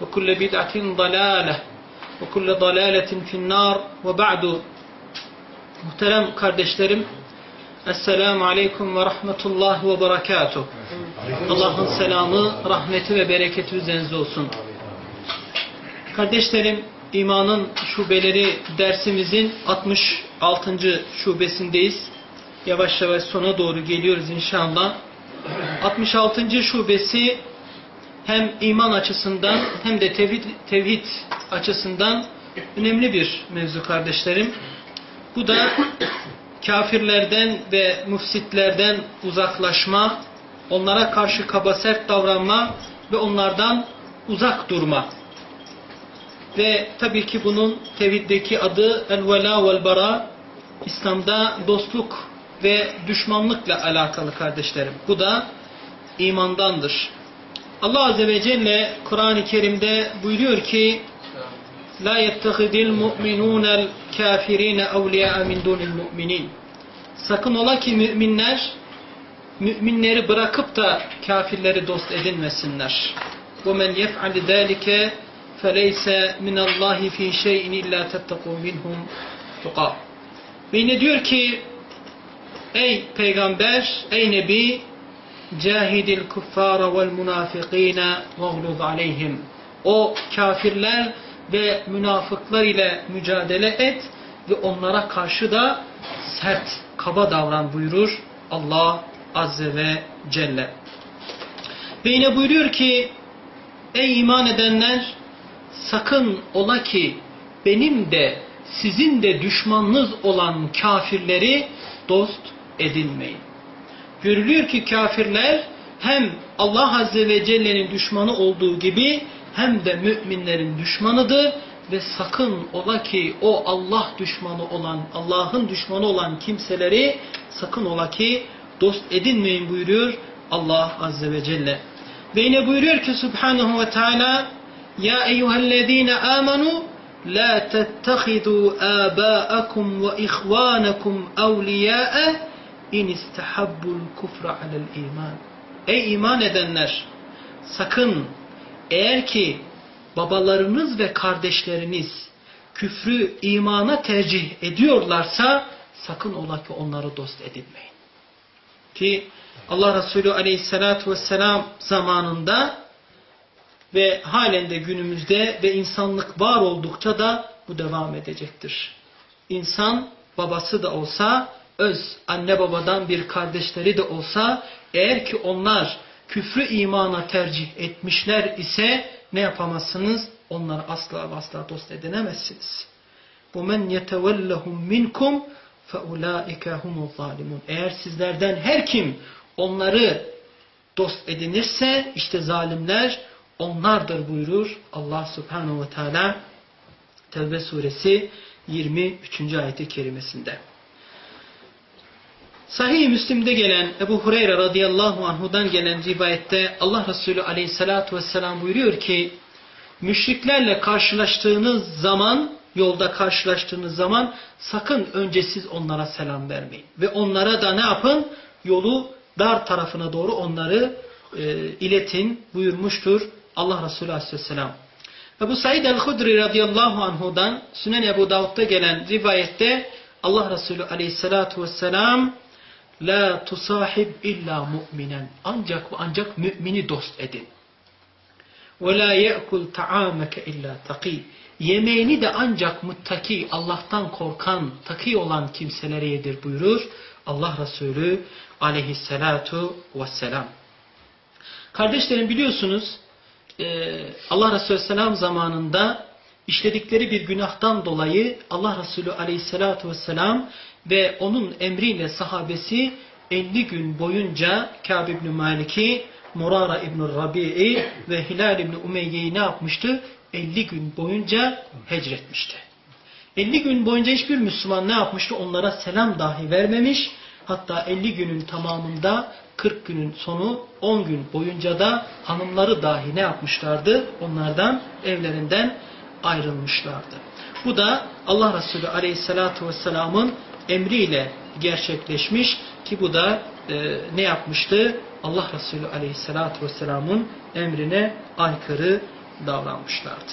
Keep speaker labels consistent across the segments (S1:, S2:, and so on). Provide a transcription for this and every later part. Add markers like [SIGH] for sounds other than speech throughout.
S1: وكل بدعة ضلالة وكل ضلالة في النار وبعد Muhterem kardeşlerim, Esselamu Aleyküm ve Rahmetullah ve Berekatuh. Allah'ın selamı, rahmeti ve bereketi üzerinize olsun. Kardeşlerim, imanın şubeleri dersimizin 66. şubesindeyiz. Yavaş yavaş sona doğru geliyoruz inşallah. 66. şubesi hem iman açısından hem de tevhid, tevhid açısından önemli bir mevzu kardeşlerim. Bu da kafirlerden ve müfsitlerden uzaklaşma, onlara karşı kaba sert davranma ve onlardan uzak durma. Ve tabii ki bunun tevhiddeki adı el-vela vel-bara, İslam'da dostluk ve düşmanlıkla alakalı kardeşlerim. Bu da imandandır. Allah Azze ve Celle Kur'an-ı Kerim'de buyuruyor ki La yettehidil mu'minûnel kafirine evliya min dunil mu'minin. Sakın ola ki müminler müminleri bırakıp da kafirleri dost edinmesinler. وَمَنْ يَفْعَلِ ذَٰلِكَ فَلَيْسَ مِنَ اللّٰهِ ف۪ي شَيْءٍ اِلَّا تَتَّقُوا مِنْهُمْ تُقَى Ve yine diyor ki Ey peygamber, ey nebi cahidil kuffara vel munafikine vaghluz aleyhim. O kafirler ve münafıklar ile mücadele et ve onlara karşı da sert, kaba davran buyurur Allah Azze ve Celle. Ve yine buyuruyor ki Ey iman edenler sakın ola ki benim de sizin de düşmanınız olan kafirleri dost edinmeyin. Görülüyor ki kafirler hem Allah Azze ve Celle'nin düşmanı olduğu gibi hem de müminlerin düşmanıdır ve sakın ola ki o Allah düşmanı olan, Allah'ın düşmanı olan kimseleri sakın ola ki dost edinmeyin buyuruyor Allah Azze ve Celle. Ve yine buyuruyor ki Subhanahu ve Teala Ya eyyühellezine amenu la tettehidu âbâakum ve ihvânekum evliyâe in istehabbul kufra alel iman. Ey iman edenler sakın eğer ki babalarınız ve kardeşleriniz küfrü imana tercih ediyorlarsa sakın ola ki onları dost edinmeyin. Ki Allah Resulü aleyhissalatu vesselam zamanında ve halen de günümüzde ve insanlık var oldukça da bu devam edecektir. İnsan babası da olsa, öz anne babadan bir kardeşleri de olsa eğer ki onlar küfrü imana tercih etmişler ise ne yapamazsınız? Onları asla ve asla dost edinemezsiniz. Bu men yetevellehum minkum feulaike humuz zalimun. Eğer sizlerden her kim onları dost edinirse işte zalimler onlardır buyurur Allah Subhanahu ve Teala Tevbe suresi 23. ayeti kerimesinde. Sahih-i Müslim'de gelen Ebu Hureyre radıyallahu anhudan gelen rivayette Allah Resulü aleyhissalatu vesselam buyuruyor ki Müşriklerle karşılaştığınız zaman, yolda karşılaştığınız zaman sakın önce siz onlara selam vermeyin. Ve onlara da ne yapın? Yolu dar tarafına doğru onları e, iletin buyurmuştur Allah Resulü Aleyhisselam. Ebu Said el-Hudri radıyallahu anhudan Sünen Ebu Davud'da gelen rivayette Allah Resulü aleyhissalatu vesselam La tusahib illa mu'minen. Ancak ve ancak mümini dost edin. Ve la ye'kul ta'ameke illa taki. Yemeğini de ancak muttaki, Allah'tan korkan, taki olan kimselere yedir buyurur Allah Resulü aleyhissalatu vesselam. Kardeşlerim biliyorsunuz e, Allah Resulü Selam zamanında işledikleri bir günahtan dolayı Allah Resulü Aleyhisselatü Vesselam ve onun emriyle sahabesi 50 gün boyunca Kâb İbni Malik'i, Murara İbni Rabi'i ve Hilal İbni Umeyye'yi ne yapmıştı? 50 gün boyunca hecretmişti. 50 gün boyunca hiçbir Müslüman ne yapmıştı? Onlara selam dahi vermemiş. Hatta 50 günün tamamında 40 günün sonu 10 gün boyunca da hanımları dahi ne yapmışlardı? Onlardan evlerinden ayrılmışlardı. Bu da Allah Resulü Aleyhisselatü Vesselam'ın emriyle gerçekleşmiş ki bu da e, ne yapmıştı? Allah Resulü Aleyhisselatü Vesselam'ın emrine aykırı davranmışlardı.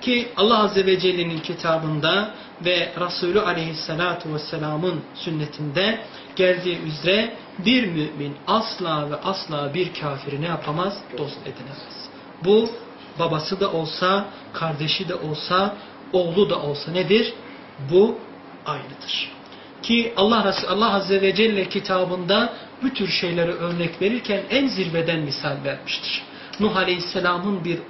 S1: Ki Allah Azze ve Celle'nin kitabında ve Resulü Aleyhisselatü Vesselam'ın sünnetinde geldiği üzere bir mümin asla ve asla bir kafiri ne yapamaz? Dost edinemez. Bu babası da olsa, kardeşi de olsa, oğlu da olsa nedir? Bu aynıdır. Ki Allah, Allah Azze ve Celle kitabında bu tür şeyleri örnek verirken en zirveden misal vermiştir. Nuh Aleyhisselam'ın bir e,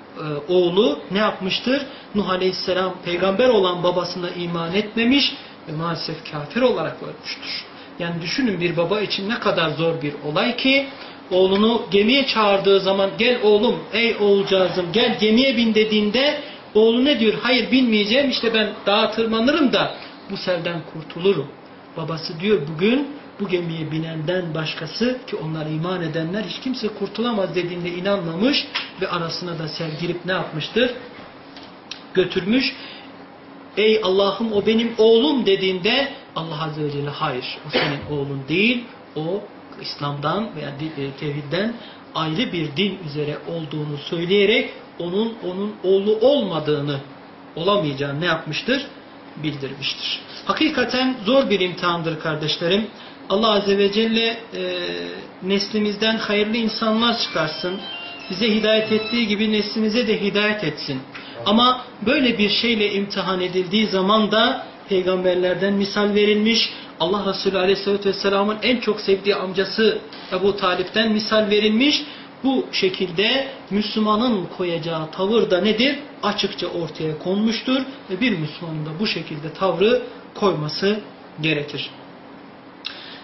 S1: oğlu ne yapmıştır? Nuh Aleyhisselam peygamber olan babasına iman etmemiş ve maalesef kafir olarak ölmüştür. Yani düşünün bir baba için ne kadar zor bir olay ki oğlunu gemiye çağırdığı zaman gel oğlum ey oğulcağızım gel gemiye bin dediğinde oğlu ne diyor? Hayır binmeyeceğim işte ben dağa tırmanırım da bu selden kurtulurum. Babası diyor bugün bu gemiye binenden başkası ki onlar iman edenler hiç kimse kurtulamaz dediğinde inanmamış ve arasına da sel girip ne yapmıştır? Götürmüş. Ey Allah'ım o benim oğlum dediğinde Allah Azze ve Celle hayır o senin oğlun değil o İslam'dan veya e, tevhidden ayrı bir din üzere olduğunu söyleyerek onun onun oğlu olmadığını olamayacağını ne yapmıştır? Bildirmiştir. Hakikaten zor bir imtihandır kardeşlerim. Allah Azze ve Celle e, neslimizden hayırlı insanlar çıkarsın. Bize hidayet ettiği gibi neslimize de hidayet etsin. Ama böyle bir şeyle imtihan edildiği zaman da peygamberlerden misal verilmiş. Allah Resulü Aleyhisselatü Vesselam'ın en çok sevdiği amcası Ebu Talip'ten misal verilmiş. Bu şekilde Müslümanın koyacağı tavır da nedir? Açıkça ortaya konmuştur ve bir Müslümanın da bu şekilde tavrı koyması gerekir.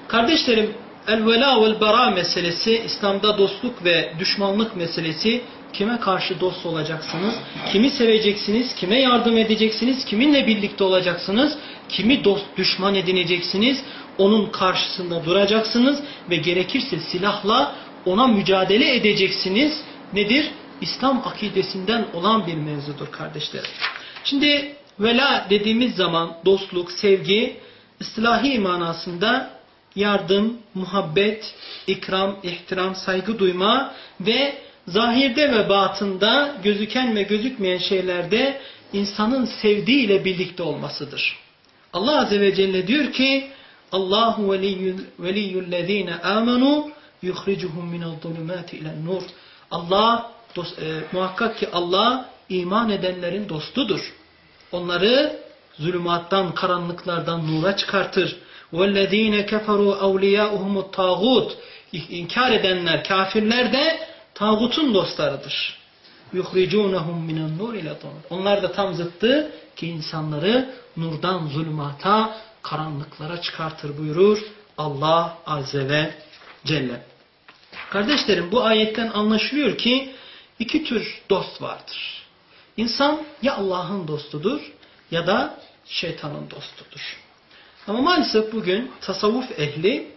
S1: Kardeşlerim, el-vela vel-bara meselesi, İslam'da dostluk ve düşmanlık meselesi Kime karşı dost olacaksınız? Kimi seveceksiniz? Kime yardım edeceksiniz? Kiminle birlikte olacaksınız? Kimi dost düşman edineceksiniz? Onun karşısında duracaksınız ve gerekirse silahla ona mücadele edeceksiniz. Nedir? İslam akidesinden olan bir mevzudur kardeşlerim. Şimdi vela dediğimiz zaman dostluk, sevgi, istilahi manasında yardım, muhabbet, ikram, ihtiram, saygı duyma ve zahirde ve batında gözüken ve gözükmeyen şeylerde insanın sevdiğiyle birlikte olmasıdır. Allah Azze ve Celle diyor ki Allahu veliyyullezine amenu yuhricuhum minel-zulümati ilen-nur. Allah dost, e, muhakkak ki Allah iman edenlerin dostudur. Onları zulümattan, karanlıklardan nura çıkartır. وَالَّذ۪ينَ كَفَرُوا اَوْلِيَاؤُهُمُ الطَّاغُوتِ İnkar edenler, kafirler de tağutun dostlarıdır. يُخْرِجُونَهُمْ مِنَ النُّورِ اِلَى Onlar da tam zıttı ki insanları nurdan zulmata, karanlıklara çıkartır buyurur Allah Azze ve Celle. Kardeşlerim bu ayetten anlaşılıyor ki iki tür dost vardır. İnsan ya Allah'ın dostudur ya da şeytanın dostudur. Ama maalesef bugün tasavvuf ehli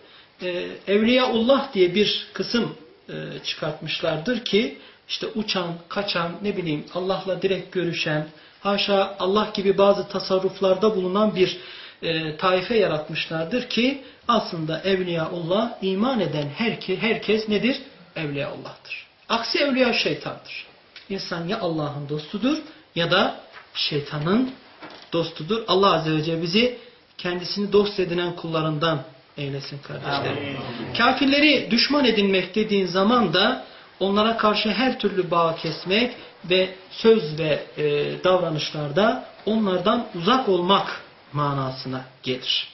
S1: e, Evliyaullah diye bir kısım e, çıkartmışlardır ki işte uçan, kaçan, ne bileyim Allah'la direkt görüşen, haşa Allah gibi bazı tasarruflarda bulunan bir e, taife yaratmışlardır ki aslında Evliyaullah iman eden herke, herkes nedir? Evliyaullah'tır. Aksi evliya şeytandır. İnsan ya Allah'ın dostudur ya da şeytanın dostudur. Allah Azze ve Celle bizi kendisini dost edinen kullarından eylesin kardeşlerim. Kafirleri düşman edinmek dediğin zaman da onlara karşı her türlü bağ kesmek ve söz ve e, davranışlarda onlardan uzak olmak manasına gelir.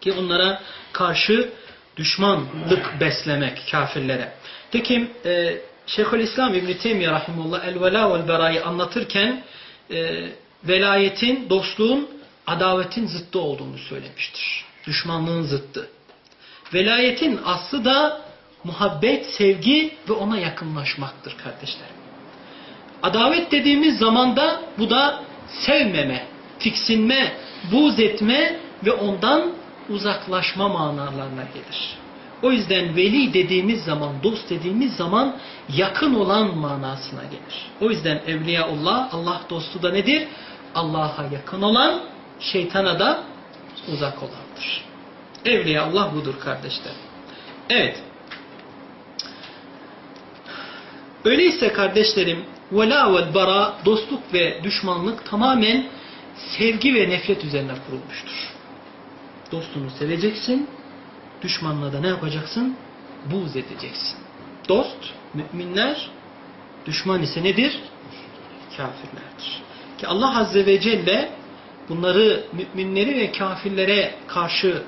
S1: Ki onlara karşı düşmanlık beslemek kafirlere. Tekim e, Şeyhülislam İbn Teymiyye rahimullah el-vela vel berayı anlatırken e, velayetin, dostluğun adavetin zıttı olduğunu söylemiştir. Düşmanlığın zıttı. Velayetin aslı da muhabbet, sevgi ve ona yakınlaşmaktır kardeşlerim. Adavet dediğimiz zamanda bu da sevmeme, tiksinme, buğz etme ve ondan uzaklaşma manalarına gelir. O yüzden veli dediğimiz zaman, dost dediğimiz zaman yakın olan manasına gelir. O yüzden Evliyaullah, Allah dostu da nedir? Allah'a yakın olan, şeytana da uzak olandır. Evliyaullah budur kardeşler. Evet. Öyleyse kardeşlerim, vela vel bara, dostluk ve düşmanlık tamamen sevgi ve nefret üzerine kurulmuştur. Dostunu seveceksin, düşmanla da ne yapacaksın? Buğz edeceksin. Dost, müminler, düşman ise nedir? Kafirlerdir. Ki Allah Azze ve Celle bunları müminleri ve kafirlere karşı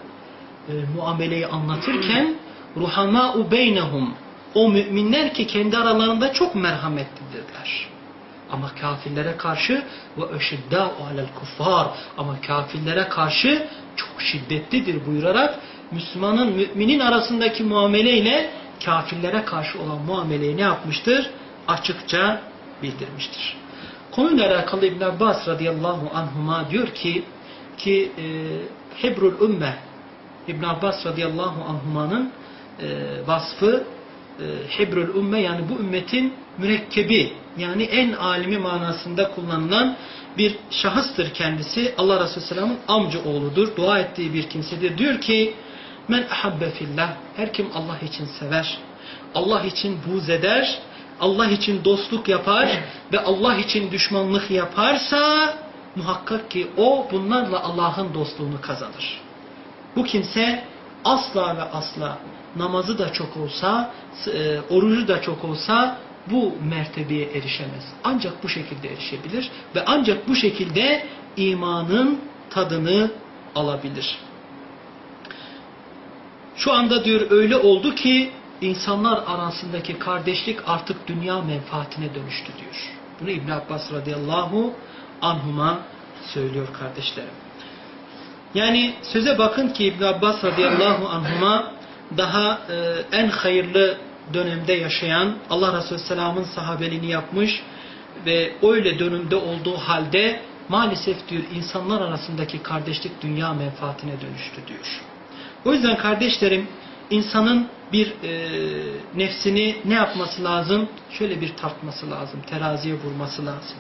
S1: e, muameleyi anlatırken ruhamâ'u beynehum o müminler ki kendi aralarında çok merhametlidirler. Ama kafirlere karşı ve eşiddâ'u alel kuffar ama kafirlere karşı çok şiddetlidir buyurarak Müslümanın müminin arasındaki muameleyle kafirlere karşı olan muameleyi ne yapmıştır? Açıkça bildirmiştir. Konuyla alakalı İbn Abbas radıyallahu anhuma diyor ki ki e, Hebrul Ümme İbn Abbas radıyallahu anhumanın e, vasfı e, Hebrul Ümme yani bu ümmetin mürekkebi yani en alimi manasında kullanılan bir şahıstır kendisi. Allah Resulü Selam'ın amca oğludur. Dua ettiği bir kimsedir. Diyor ki Men ahabbe fillah. Her kim Allah için sever. Allah için buğz eder. Allah için dostluk yapar ve Allah için düşmanlık yaparsa muhakkak ki o bunlarla Allah'ın dostluğunu kazanır. Bu kimse asla ve asla namazı da çok olsa, e, orucu da çok olsa bu mertebeye erişemez. Ancak bu şekilde erişebilir ve ancak bu şekilde imanın tadını alabilir. Şu anda diyor öyle oldu ki insanlar arasındaki kardeşlik artık dünya menfaatine dönüştü diyor. Bunu İbn Abbas radıyallahu anhuma söylüyor kardeşlerim. Yani söze bakın ki İbn Abbas radıyallahu anhuma daha e, en hayırlı dönemde yaşayan Allah Resulü Selam'ın sahabeliğini yapmış ve öyle dönemde olduğu halde maalesef diyor insanlar arasındaki kardeşlik dünya menfaatine dönüştü diyor. O yüzden kardeşlerim insanın bir e, nefsini ne yapması lazım? Şöyle bir tartması lazım, teraziye vurması lazım.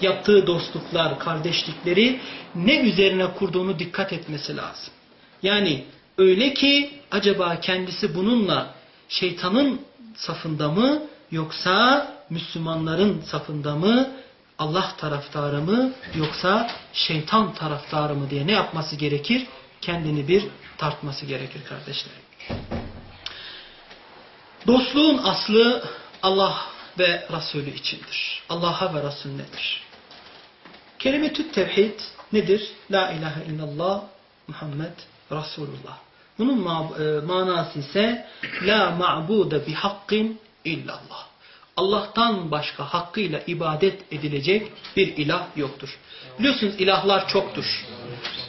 S1: Yaptığı dostluklar, kardeşlikleri ne üzerine kurduğunu dikkat etmesi lazım. Yani öyle ki acaba kendisi bununla şeytanın safında mı yoksa Müslümanların safında mı Allah taraftarı mı yoksa şeytan taraftarı mı diye ne yapması gerekir? Kendini bir tartması gerekir kardeşlerim. Dostluğun aslı Allah ve Resulü içindir. Allah'a ve Resulünedir. Kelimetü tevhid nedir? La ilahe illallah Muhammed Resulullah. Bunun e, manası ise La ma'bude bihakkin illallah. Allah'tan başka hakkıyla ibadet edilecek bir ilah yoktur. Biliyorsunuz ilahlar çoktur.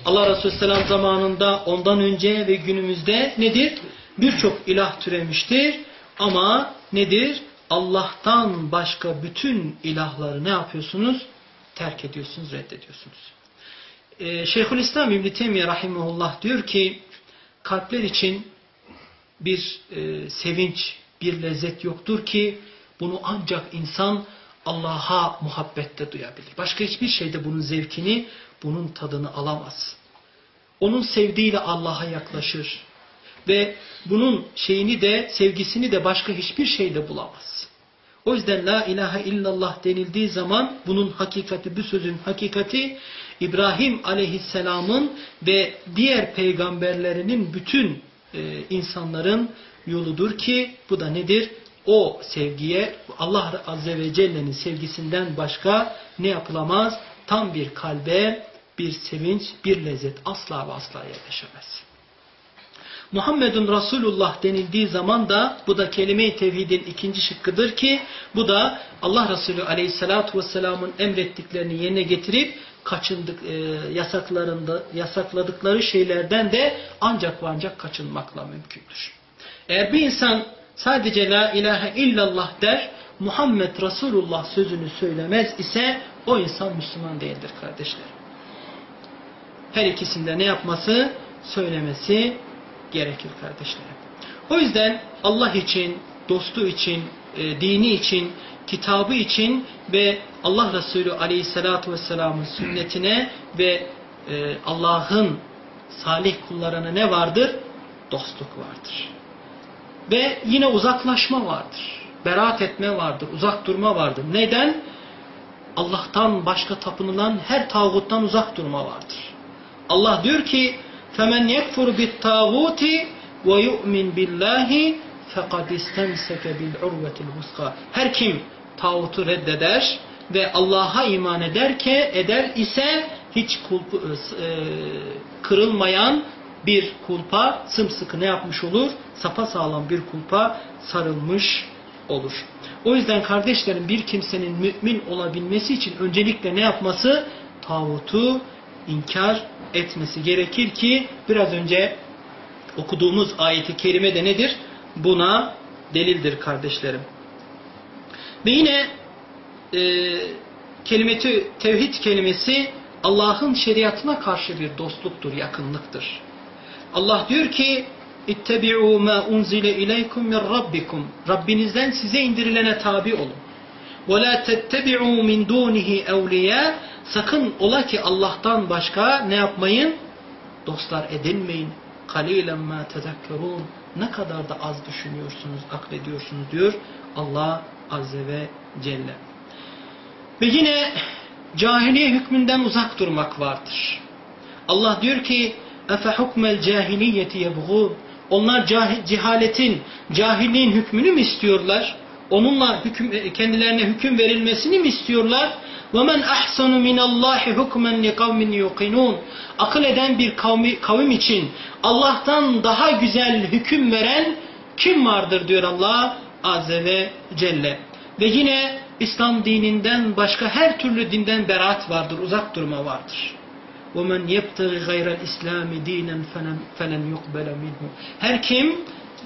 S1: Allah Resulü Selam zamanında ondan önce ve günümüzde nedir? Birçok ilah türemiştir. Ama nedir? Allah'tan başka bütün ilahları ne yapıyorsunuz? Terk ediyorsunuz, reddediyorsunuz. Ee, Şeyhülislam İbn Teymiye Rahimullah diyor ki kalpler için bir e, sevinç, bir lezzet yoktur ki Bunu ancak insan Allah'a muhabbette duyabilir. Başka hiçbir şeyde bunun zevkini, bunun tadını alamaz. Onun sevdiğiyle Allah'a yaklaşır. Ve bunun şeyini de, sevgisini de başka hiçbir şeyde bulamaz. O yüzden la ilahe illallah denildiği zaman bunun hakikati, bu sözün hakikati İbrahim aleyhisselamın ve diğer peygamberlerinin bütün e, insanların yoludur ki bu da nedir? O sevgiye Allah Azze ve Celle'nin sevgisinden başka ne yapılamaz? Tam bir kalbe bir sevinç, bir lezzet asla ve asla yerleşemez. Muhammedun Resulullah denildiği zaman da bu da kelime-i tevhidin ikinci şıkkıdır ki bu da Allah Resulü aleyhissalatu vesselamın emrettiklerini yerine getirip kaçındık e, yasaklarında yasakladıkları şeylerden de ancak ve ancak kaçınmakla mümkündür. Eğer bir insan sadece la ilahe illallah der Muhammed Resulullah sözünü söylemez ise o insan Müslüman değildir kardeşlerim. Her ikisinde ne yapması? Söylemesi gerekir kardeşlerim. O yüzden Allah için, dostu için, e, dini için, kitabı için ve Allah Resulü aleyhissalatu vesselamın sünnetine ve e, Allah'ın salih kullarına ne vardır? Dostluk vardır. Ve yine uzaklaşma vardır. Beraat etme vardır, uzak durma vardır. Neden? Allah'tan başka tapınılan her tağuttan uzak durma vardır. Allah diyor ki فَمَنْ يَكْفُرْ بِالْتَاغُوتِ وَيُؤْمِنْ بِاللّٰهِ فَقَدْ اِسْتَمْسَكَ بِالْعُرْوَةِ الْوُسْقَى Her kim tağutu reddeder ve Allah'a iman eder ki eder ise hiç kulpu, e, kırılmayan bir kulpa sımsıkı ne yapmış olur? Sapa sağlam bir kulpa sarılmış olur. O yüzden kardeşlerim bir kimsenin mümin olabilmesi için öncelikle ne yapması? Tağutu inkar etmesi gerekir ki biraz önce okuduğumuz ayeti kerime de nedir? Buna delildir kardeşlerim. Ve yine e, kelimeti, tevhid kelimesi Allah'ın şeriatına karşı bir dostluktur, yakınlıktır. Allah diyor ki İttebi'u ma unzile ileykum min rabbikum. Rabbinizden size indirilene tabi olun. La tettebi'u min dunihi evliya. Sakın ola ki Allah'tan başka ne yapmayın? Dostlar edinmeyin. Kalilen ma tezekkerun. Ne kadar da az düşünüyorsunuz, aklediyorsunuz diyor Allah Azze ve Celle. Ve yine cahiliye hükmünden uzak durmak vardır. Allah diyor ki hukmel cahiliyeti yebğun. Onlar cehaletin, cahilliğin hükmünü mü istiyorlar? Onunla hüküm, kendilerine hüküm verilmesini mi istiyorlar? وَمَنْ أَحْسَنُ مِنَ اللّٰهِ حُكْمًا لِقَوْمٍ يُقِنُونَ Akıl eden bir kavmi, kavim için Allah'tan daha güzel hüküm veren kim vardır diyor Allah Azze ve Celle. Ve yine İslam dininden başka her türlü dinden beraat vardır, uzak durma vardır. وَمَنْ يَبْتَغِ غَيْرَ الْاِسْلَامِ دِينًا فَلَنْ يُقْبَلَ مِنْهُ Her kim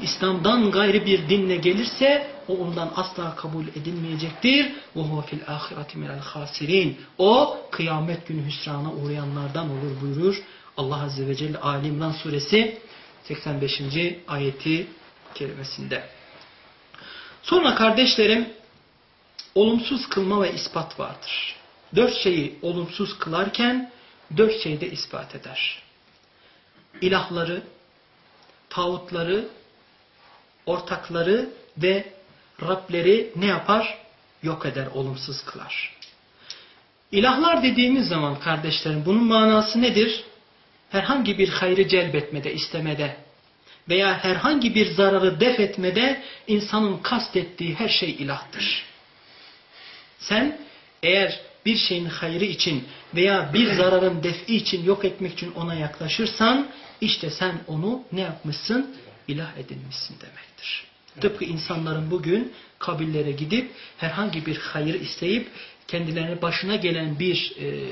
S1: İslam'dan gayrı bir dinle gelirse o ondan asla kabul edilmeyecektir. وَهُوَ فِي الْآخِرَةِ مِنَ الْخَاسِرِينَ O kıyamet günü hüsrana uğrayanlardan olur buyurur. Allah Azze ve Celle Ali İmran suresi 85. ayeti kerimesinde. Sonra kardeşlerim olumsuz kılma ve ispat vardır. Dört şeyi olumsuz kılarken dört şeyi de ispat eder. İlahları, tağutları, ortakları ve Rableri ne yapar? Yok eder, olumsuz kılar. İlahlar dediğimiz zaman kardeşlerim bunun manası nedir? Herhangi bir hayrı celbetmede, istemede veya herhangi bir zararı def etmede insanın kastettiği her şey ilahtır. Sen eğer bir şeyin hayrı için veya bir zararın defi için yok etmek için ona yaklaşırsan işte sen onu ne yapmışsın? İlah edinmişsin demektir. Tıpkı insanların bugün kabirlere gidip herhangi bir hayır isteyip kendilerine başına gelen bir e,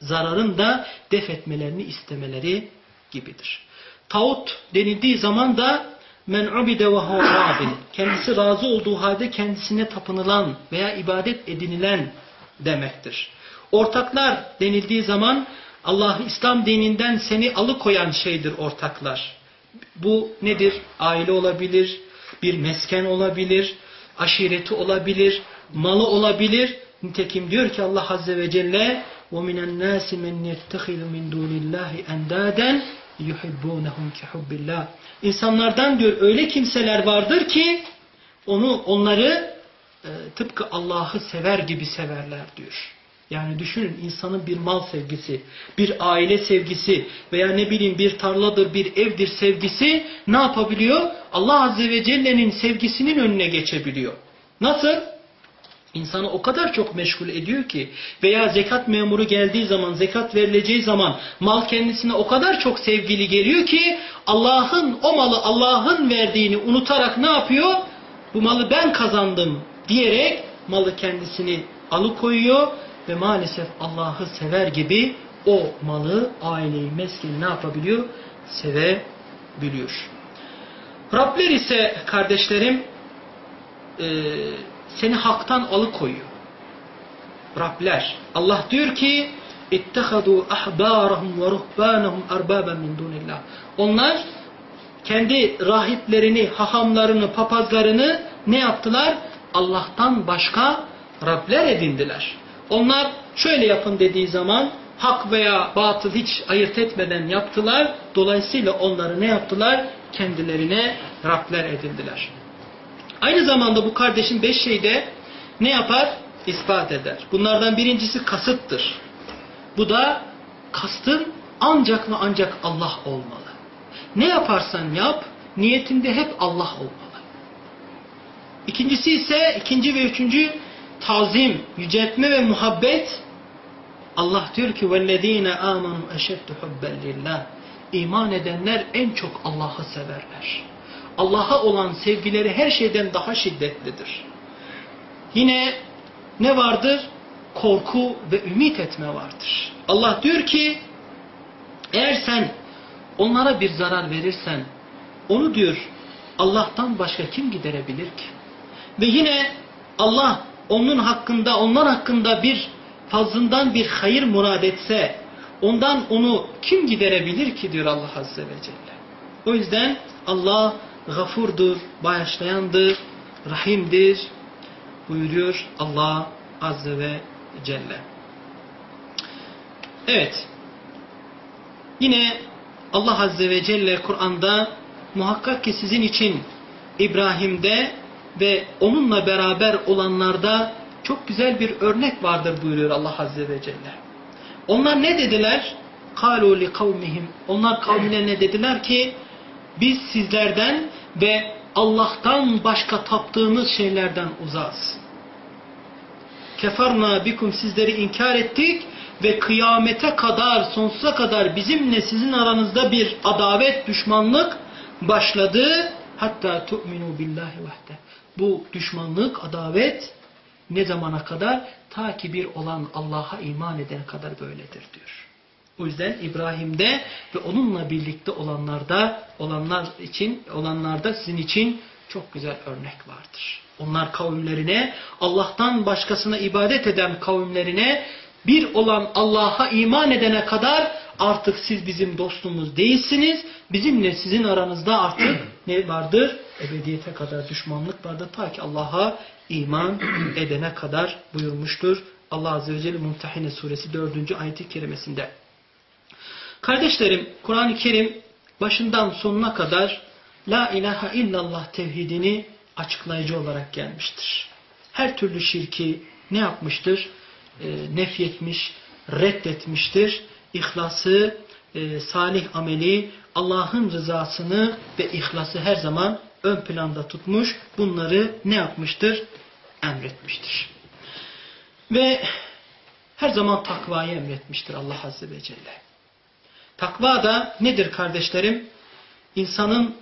S1: zararın da def etmelerini istemeleri gibidir. Tağut denildiği zaman da men ubide ve huve Kendisi razı olduğu halde kendisine tapınılan veya ibadet edinilen demektir. Ortaklar denildiği zaman Allah İslam dininden seni alıkoyan şeydir ortaklar. Bu nedir? Aile olabilir, bir mesken olabilir, aşireti olabilir, malı olabilir. Nitekim diyor ki Allah Azze ve Celle وَمِنَ النَّاسِ مَنْ يَتَّخِذُ مِنْ دُونِ اللّٰهِ اَنْدَادًا يُحِبُّونَهُمْ كَحُبِّ اللّٰهِ İnsanlardan diyor öyle kimseler vardır ki onu onları e, tıpkı Allah'ı sever gibi severler diyor. Yani düşünün insanın bir mal sevgisi, bir aile sevgisi veya ne bileyim bir tarladır, bir evdir sevgisi ne yapabiliyor? Allah Azze ve Celle'nin sevgisinin önüne geçebiliyor. Nasıl? İnsanı o kadar çok meşgul ediyor ki veya zekat memuru geldiği zaman, zekat verileceği zaman mal kendisine o kadar çok sevgili geliyor ki Allah'ın o malı Allah'ın verdiğini unutarak ne yapıyor? Bu malı ben kazandım diyerek malı kendisini alıkoyuyor ve maalesef Allah'ı sever gibi o malı, aileyi, meskini ne yapabiliyor? Sevebiliyor. Rabler ise kardeşlerim e, seni haktan alıkoyuyor. Rabler. Allah diyor ki اِتَّخَذُوا أَحْبَارَهُمْ وَرُهْبَانَهُمْ أَرْبَابًا مِنْ دُونِ اللّٰهِ Onlar kendi rahiplerini, hahamlarını, papazlarını ne yaptılar? Allah'tan başka Rabler edindiler. Onlar şöyle yapın dediği zaman hak veya batıl hiç ayırt etmeden yaptılar. Dolayısıyla onları ne yaptılar? Kendilerine Rabler edindiler. Aynı zamanda bu kardeşin beş şeyde ne yapar? İspat eder. Bunlardan birincisi kasıttır. Bu da kastın ancak ve ancak Allah olmalı. Ne yaparsan yap, niyetinde hep Allah olmalı. İkincisi ise, ikinci ve üçüncü tazim, yüceltme ve muhabbet. Allah diyor ki وَالَّذ۪ينَ آمَنُوا اَشَدُّ حُبَّا لِلّٰهِ İman edenler en çok Allah'ı severler. Allah'a olan sevgileri her şeyden daha şiddetlidir. Yine ne vardır? Korku ve ümit etme vardır. Allah diyor ki eğer sen onlara bir zarar verirsen onu diyor Allah'tan başka kim giderebilir ki? Ve yine Allah onun hakkında, onlar hakkında bir fazlından bir hayır murad etse ondan onu kim giderebilir ki diyor Allah Azze ve Celle. O yüzden Allah gafurdur, bağışlayandır, rahimdir buyuruyor Allah Azze ve Celle. Evet. Yine Allah Azze ve Celle Kur'an'da muhakkak ki sizin için İbrahim'de ve onunla beraber olanlarda çok güzel bir örnek vardır buyuruyor Allah Azze ve Celle. Onlar ne dediler? قَالُوا لِقَوْمِهِمْ Onlar kavimlerine dediler ki biz sizlerden ve Allah'tan başka taptığımız şeylerden uzağız. Keferna bikum sizleri inkar ettik ve kıyamete kadar, sonsuza kadar bizimle sizin aranızda bir adavet, düşmanlık başladı. Hatta tu'minu billahi vahde. Bu düşmanlık, adavet ne zamana kadar? Ta ki bir olan Allah'a iman edene kadar böyledir diyor. O yüzden İbrahim'de ve onunla birlikte olanlarda, olanlar için, olanlarda sizin için çok güzel örnek vardır. Onlar kavimlerine, Allah'tan başkasına ibadet eden kavimlerine bir olan Allah'a iman edene kadar artık siz bizim dostumuz değilsiniz. Bizimle sizin aranızda artık ne vardır? Ebediyete kadar düşmanlık vardır. Ta ki Allah'a iman [CLEARS THROAT] edene kadar buyurmuştur. Allah Azze ve Celle Mumtahine Suresi 4. ayeti kerimesinde. Kardeşlerim Kur'an-ı Kerim başından sonuna kadar La ilahe illallah tevhidini açıklayıcı olarak gelmiştir. Her türlü şirki ne yapmıştır? E, nefyetmiş, reddetmiştir. İhlası, e, salih ameli, Allah'ın rızasını ve ihlası her zaman ön planda tutmuş. Bunları ne yapmıştır? Emretmiştir. Ve her zaman takvayı emretmiştir Allah Azze ve Celle. Takva da nedir kardeşlerim? İnsanın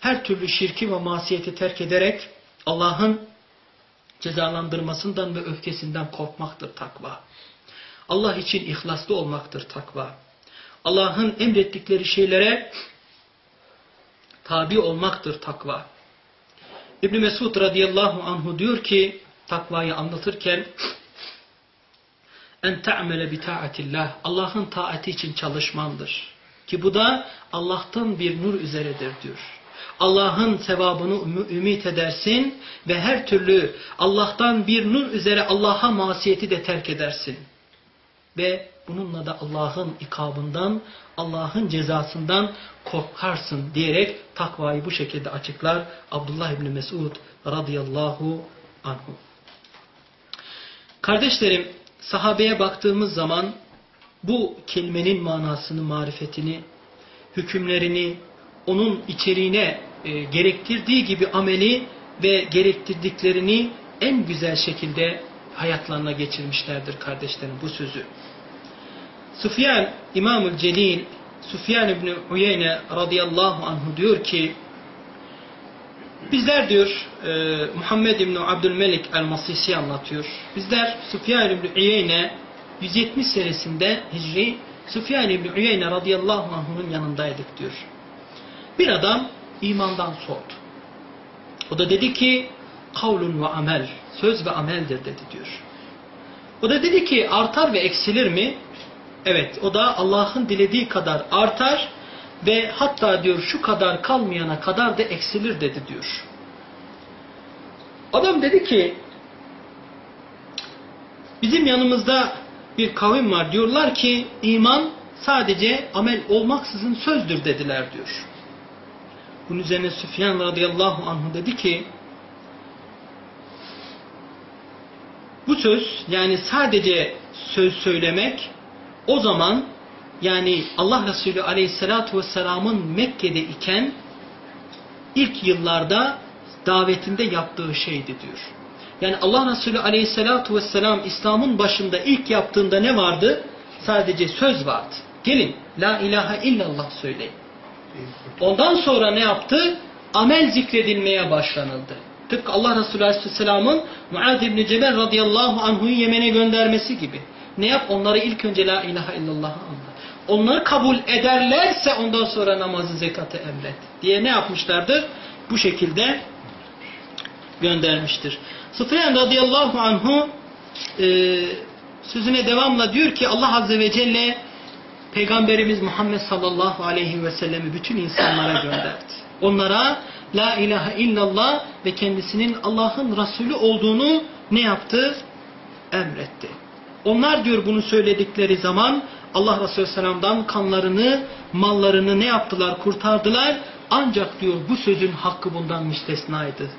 S1: her türlü şirki ve masiyeti terk ederek Allah'ın cezalandırmasından ve öfkesinden korkmaktır takva. Allah için ihlaslı olmaktır takva. Allah'ın emrettikleri şeylere tabi olmaktır takva. İbn Mesud radıyallahu anhu diyor ki takvayı anlatırken en ta'mele bi taatillah Allah'ın taati için çalışmandır. Ki bu da Allah'tan bir nur üzeredir diyor. Allah'ın sevabını ümit edersin ve her türlü Allah'tan bir nur üzere Allah'a masiyeti de terk edersin. Ve bununla da Allah'ın ikabından, Allah'ın cezasından korkarsın diyerek takvayı bu şekilde açıklar Abdullah İbni Mesud radıyallahu anhu. Kardeşlerim, sahabeye baktığımız zaman bu kelimenin manasını, marifetini, hükümlerini, onun içeriğine e, gerektirdiği gibi ameli ve gerektirdiklerini en güzel şekilde hayatlarına geçirmişlerdir kardeşlerim bu sözü. Süfyan İmamül Celil Süfyan İbni Uyeyne radıyallahu anhu diyor ki bizler diyor e, Muhammed İbni Abdülmelik el-Masisi anlatıyor. Bizler Süfyan İbni Uyeyne 170 senesinde Hicri Süfyan İbni Uyeyne radıyallahu anh'unun yanındaydık diyor. Bir adam imandan sordu. O da dedi ki kavlun ve amel, söz ve ameldir dedi diyor. O da dedi ki artar ve eksilir mi? Evet o da Allah'ın dilediği kadar artar ve hatta diyor şu kadar kalmayana kadar da eksilir dedi diyor. Adam dedi ki bizim yanımızda bir kavim var diyorlar ki iman sadece amel olmaksızın sözdür dediler diyor. Bunun üzerine Süfyan radıyallahu anh dedi ki bu söz yani sadece söz söylemek o zaman yani Allah Resulü aleyhissalatu vesselamın Mekke'de iken ilk yıllarda davetinde yaptığı şeydi diyor. Yani Allah Resulü aleyhissalatu vesselam İslam'ın başında ilk yaptığında ne vardı? Sadece söz vardı. Gelin la ilahe illallah söyleyin. Ondan sonra ne yaptı? Amel zikredilmeye başlanıldı. Tıpkı Allah Resulü Aleyhisselam'ın Muaz İbni Cebel radıyallahu anhu'yu Yemen'e göndermesi gibi. Ne yap? Onları ilk önce la ilahe illallah'a anlat. Onları kabul ederlerse ondan sonra namazı zekatı emret. Diye ne yapmışlardır? Bu şekilde göndermiştir. Süfyan radıyallahu anhu e, sözüne devamla diyor ki Allah azze ve celle Peygamberimiz Muhammed sallallahu aleyhi ve sellemi bütün insanlara gönderdi. Onlara la ilahe illallah ve kendisinin Allah'ın Resulü olduğunu ne yaptı? Emretti. Onlar diyor bunu söyledikleri zaman Allah Resulü Selam'dan kanlarını, mallarını ne yaptılar? Kurtardılar. Ancak diyor bu sözün hakkı bundan müstesnaydı.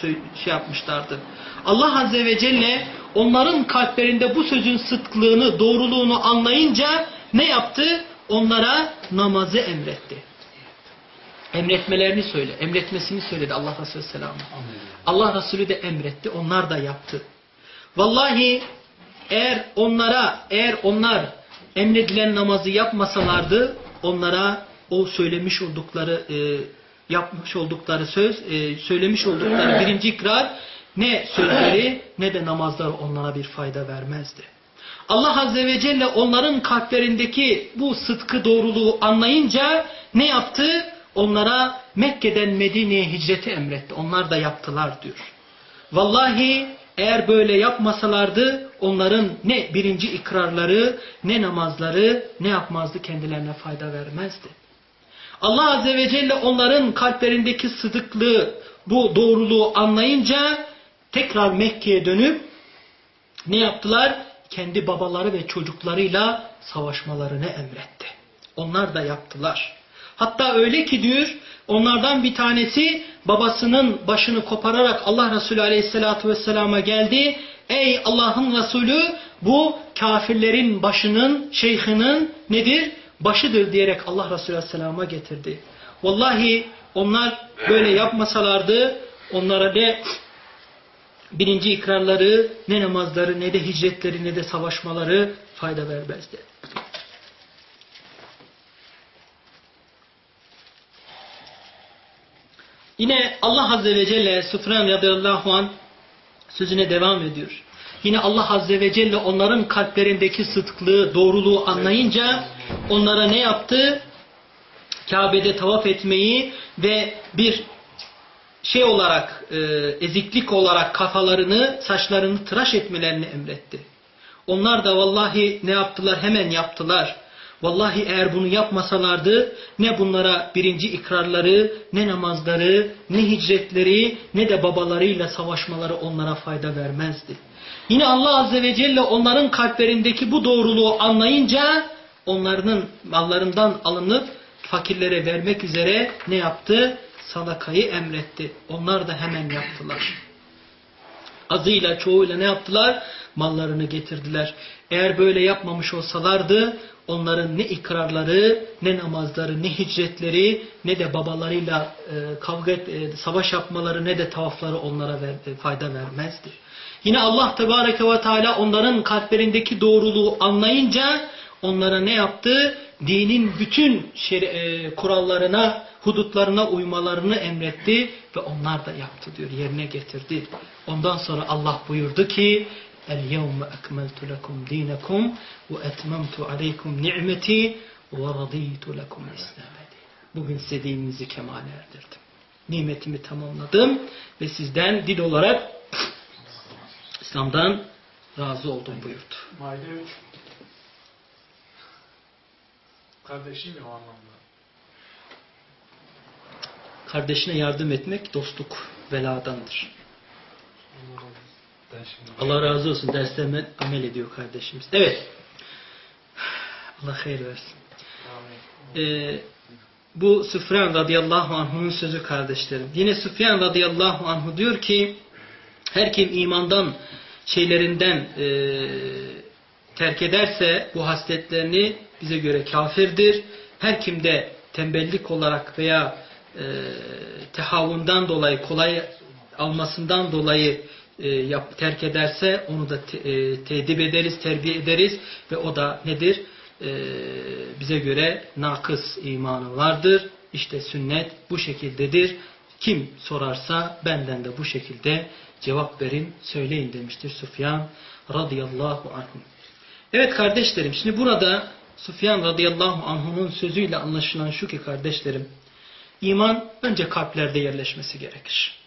S1: Şey yapmışlardı. Allah Azze ve Celle onların kalplerinde bu sözün sıdklığını, doğruluğunu anlayınca ne yaptı? Onlara namazı emretti. Emretmelerini söyle, emretmesini söyledi Allah Resulü Selam'a. Allah Resulü de emretti, onlar da yaptı. Vallahi eğer onlara, eğer onlar emredilen namazı yapmasalardı, onlara o söylemiş oldukları, e, yapmış oldukları söz, e, söylemiş oldukları birinci ikrar ne sözleri ne de namazları onlara bir fayda vermezdi. Allah Azze ve Celle onların kalplerindeki bu sıdkı doğruluğu anlayınca ne yaptı? Onlara Mekke'den Medine'ye hicreti emretti. Onlar da yaptılar diyor. Vallahi eğer böyle yapmasalardı onların ne birinci ikrarları ne namazları ne yapmazdı kendilerine fayda vermezdi. Allah Azze ve Celle onların kalplerindeki sıdıklığı bu doğruluğu anlayınca tekrar Mekke'ye dönüp ne yaptılar? Kendi babaları ve çocuklarıyla savaşmalarını emretti. Onlar da yaptılar. Hatta öyle ki diyor onlardan bir tanesi babasının başını kopararak Allah Resulü Aleyhisselatü Vesselam'a geldi. Ey Allah'ın Resulü bu kafirlerin başının, şeyhinin nedir? Başıdır diyerek Allah Resulü Aleyhisselam'a getirdi. Vallahi onlar böyle yapmasalardı onlara ne birinci ikrarları, ne namazları, ne de hicretleri, ne de savaşmaları fayda vermezdi. Yine Allah Azze ve Celle Süfyan radıyallahu an sözüne devam ediyor. Yine Allah Azze ve Celle onların kalplerindeki sıdklığı, doğruluğu anlayınca onlara ne yaptı? Kabe'de tavaf etmeyi ve bir şey olarak, e, eziklik olarak kafalarını, saçlarını tıraş etmelerini emretti. Onlar da vallahi ne yaptılar? Hemen yaptılar. Vallahi eğer bunu yapmasalardı ne bunlara birinci ikrarları, ne namazları, ne hicretleri, ne de babalarıyla savaşmaları onlara fayda vermezdi. Yine Allah Azze ve Celle onların kalplerindeki bu doğruluğu anlayınca onların mallarından alınıp fakirlere vermek üzere ne yaptı? Sadakayı emretti. Onlar da hemen yaptılar. Azıyla çoğuyla ne yaptılar? Mallarını getirdiler. Eğer böyle yapmamış olsalardı onların ne ikrarları, ne namazları, ne hicretleri, ne de babalarıyla e, kavga et, e, savaş yapmaları, ne de tavafları onlara e, fayda vermezdi. Yine Allah Tebareke ve Teala onların kalplerindeki doğruluğu anlayınca onlara ne yaptı? Dinin bütün kurallarına, hudutlarına uymalarını emretti ve onlar da yaptı diyor, yerine getirdi. Ondan sonra Allah buyurdu ki Lekum dinekum ve etmemtu aleykum ni'meti ve raditu lekum islamedi. Bugün size dininizi kemal erdirdim. Nimetimi tamamladım ve sizden dil olarak İslam'dan razı oldum buyurdu.
S2: Maide 3. Kardeşim mi o anlamda?
S1: Kardeşine yardım etmek dostluk veladandır.
S2: Allah Ben şimdi
S1: Allah razı olsun derslerime amel ediyor kardeşimiz. Evet. Allah hayır versin. Ee, bu Süfyan radıyallahu anh'ın sözü kardeşlerim. Yine Süfyan radıyallahu anhu diyor ki her kim imandan şeylerinden e, terk ederse bu hasletlerini bize göre kafirdir. Her kim de tembellik olarak veya e, tehavundan dolayı kolay almasından dolayı e, yap, terk ederse onu da te, e, tedip ederiz, terbiye ederiz ve o da nedir? E, bize göre nakıs imanı vardır. İşte sünnet bu şekildedir. Kim sorarsa benden de bu şekilde cevap verin, söyleyin demiştir Sufyan radıyallahu anh. Evet kardeşlerim, şimdi burada Sufyan radıyallahu anh'ın sözüyle anlaşılan şu ki kardeşlerim, iman önce kalplerde yerleşmesi gerekir.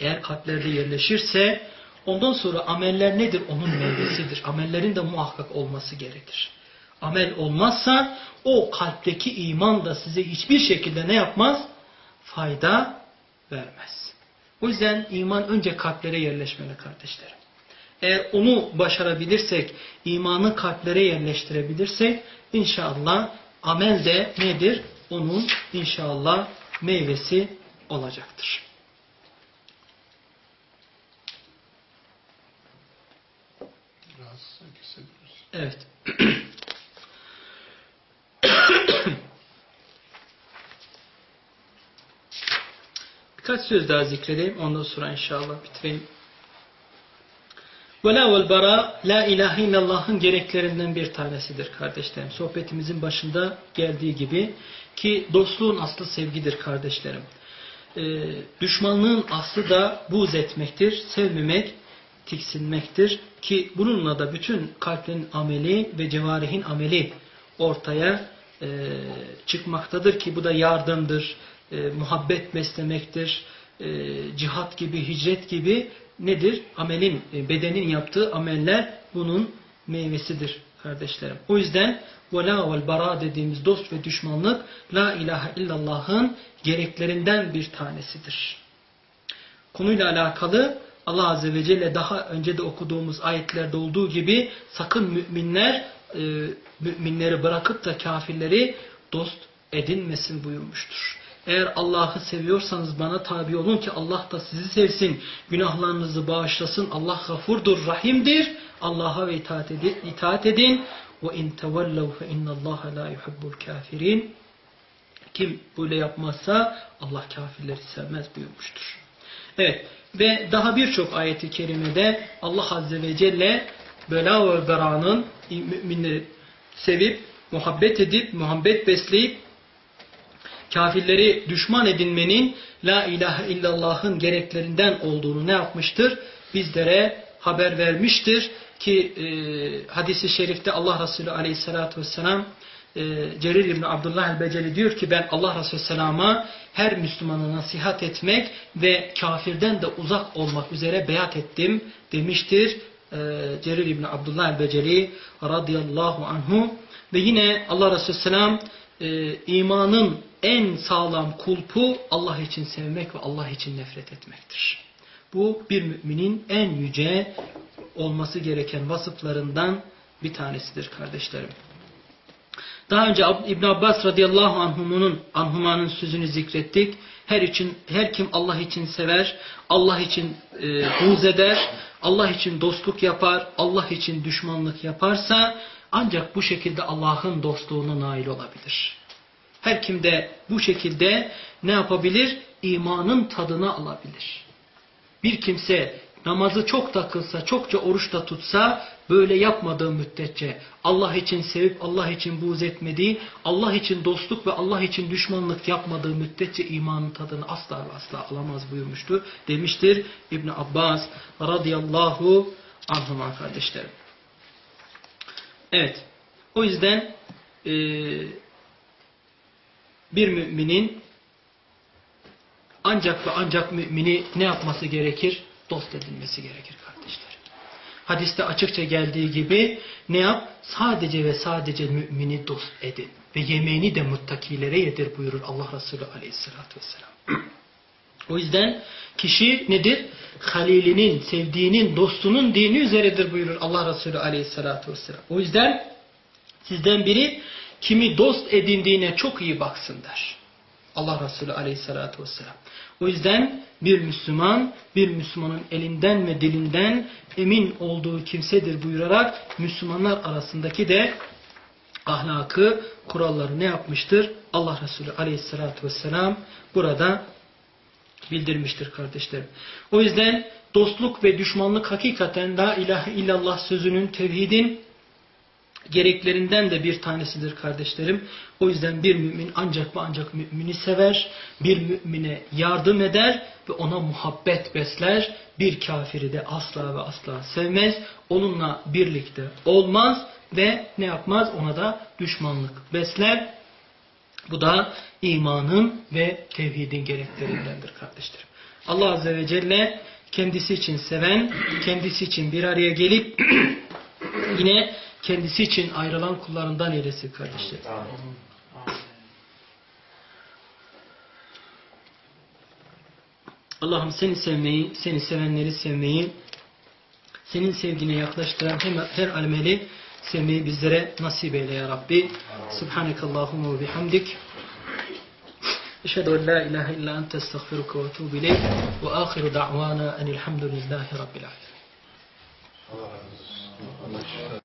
S1: Eğer kalplerde yerleşirse ondan sonra ameller nedir? Onun meyvesidir. Amellerin de muhakkak olması gerekir. Amel olmazsa o kalpteki iman da size hiçbir şekilde ne yapmaz? Fayda vermez. O yüzden iman önce kalplere yerleşmeli kardeşlerim. Eğer onu başarabilirsek, imanı kalplere yerleştirebilirsek inşallah amel de nedir? Onun inşallah meyvesi olacaktır. Evet. [COUGHS] Birkaç söz daha zikredeyim. Ondan sonra inşallah bitireyim. Vela vel bara la ilahe illallah'ın gereklerinden bir tanesidir kardeşlerim. Sohbetimizin başında geldiği gibi ki dostluğun aslı sevgidir kardeşlerim. Ee, düşmanlığın aslı da buz etmektir, sevmemek, tiksinmektir ki bununla da bütün kalbin ameli ve cevarihin ameli ortaya e, çıkmaktadır ki bu da yardımdır, e, muhabbet beslemektir, e, cihat gibi, hicret gibi nedir? Amelin, e, bedenin yaptığı ameller bunun meyvesidir kardeşlerim. O yüzden vela vel bara dediğimiz dost ve düşmanlık la ilahe illallah'ın gereklerinden bir tanesidir. Konuyla alakalı Allah Azze ve Celle daha önce de okuduğumuz ayetlerde olduğu gibi sakın müminler e, müminleri bırakıp da kafirleri dost edinmesin buyurmuştur. Eğer Allah'ı seviyorsanız bana tabi olun ki Allah da sizi sevsin. Günahlarınızı bağışlasın. Allah gafurdur, rahimdir. Allah'a ve itaat edin. Itaat edin. وَاِنْ تَوَلَّوْا فَاِنَّ اللّٰهَ لَا يُحِبُّ الْكَافِرِينَ Kim böyle yapmazsa Allah kafirleri sevmez buyurmuştur. Evet ve daha birçok ayeti kerimede Allah Azze ve Celle bela ve beranın müminleri sevip, muhabbet edip, muhabbet besleyip kafirleri düşman edinmenin la ilahe illallah'ın gereklerinden olduğunu ne yapmıştır? Bizlere haber vermiştir ki e, hadisi şerifte Allah Resulü aleyhissalatü vesselam e, Cerir İbni Abdullah el-Beceli diyor ki ben Allah Resulü Selam'a her Müslümana nasihat etmek ve kafirden de uzak olmak üzere beyat ettim demiştir. E, Cerir İbni Abdullah el-Beceli radıyallahu anhu Ve yine Allah Resulü Selam e, imanın en sağlam kulpu Allah için sevmek ve Allah için nefret etmektir. Bu bir müminin en yüce olması gereken vasıflarından bir tanesidir kardeşlerim. Daha önce İbn Abbas radıyallahu anhumunun anhumanın sözünü zikrettik. Her için her kim Allah için sever, Allah için e, buğz eder, Allah için dostluk yapar, Allah için düşmanlık yaparsa ancak bu şekilde Allah'ın dostluğuna nail olabilir. Her kim de bu şekilde ne yapabilir? İmanın tadını alabilir. Bir kimse namazı çok da kılsa, çokça oruç da tutsa, böyle yapmadığı müddetçe Allah için sevip Allah için buğz etmediği, Allah için dostluk ve Allah için düşmanlık yapmadığı müddetçe imanın tadını asla ve asla alamaz buyurmuştu. Demiştir İbn Abbas radıyallahu anhuma kardeşlerim. Evet. O yüzden e, bir müminin ancak ve ancak mümini ne yapması gerekir? Dost edilmesi gerekir kardeşlerim. Hadiste açıkça geldiği gibi ne yap? Sadece ve sadece mümini dost edin. Ve yemeğini de muttakilere yedir buyurur Allah Resulü aleyhissalatü vesselam. o yüzden kişi nedir? Halilinin, sevdiğinin, dostunun dini üzeredir buyurur Allah Resulü aleyhissalatü vesselam. O yüzden sizden biri kimi dost edindiğine çok iyi baksın der. Allah Resulü aleyhissalatü vesselam. O yüzden bir Müslüman, bir Müslümanın elinden ve dilinden emin olduğu kimsedir buyurarak Müslümanlar arasındaki de ahlakı, kuralları ne yapmıştır? Allah Resulü aleyhissalatü vesselam burada bildirmiştir kardeşlerim. O yüzden dostluk ve düşmanlık hakikaten la ilahe illallah sözünün, tevhidin gereklerinden de bir tanesidir kardeşlerim. O yüzden bir mümin ancak ve ancak mümini sever, bir mümine yardım eder ve ona muhabbet besler. Bir kafiri de asla ve asla sevmez, onunla birlikte olmaz ve ne yapmaz? Ona da düşmanlık besler. Bu da imanın ve tevhidin gereklerindendir kardeşlerim. Allah Azze ve Celle kendisi için seven, kendisi için bir araya gelip [CLEARS THROAT] yine kendisi için ayrılan kullarından eylesin kardeşlerim. Allah'ım seni sevmeyi, seni sevenleri sevmeyi, senin sevgine yaklaştıran her ameli sevmeyi bizlere nasip eyle ya Rabbi. Subhanekallahumma ve bihamdik. Eşhedü en la ilahe illa ente estağfiruke ve etûbü ileyk ve âhiru da'vana enilhamdülillahi rabbil alemin.
S3: Allah razı olsun.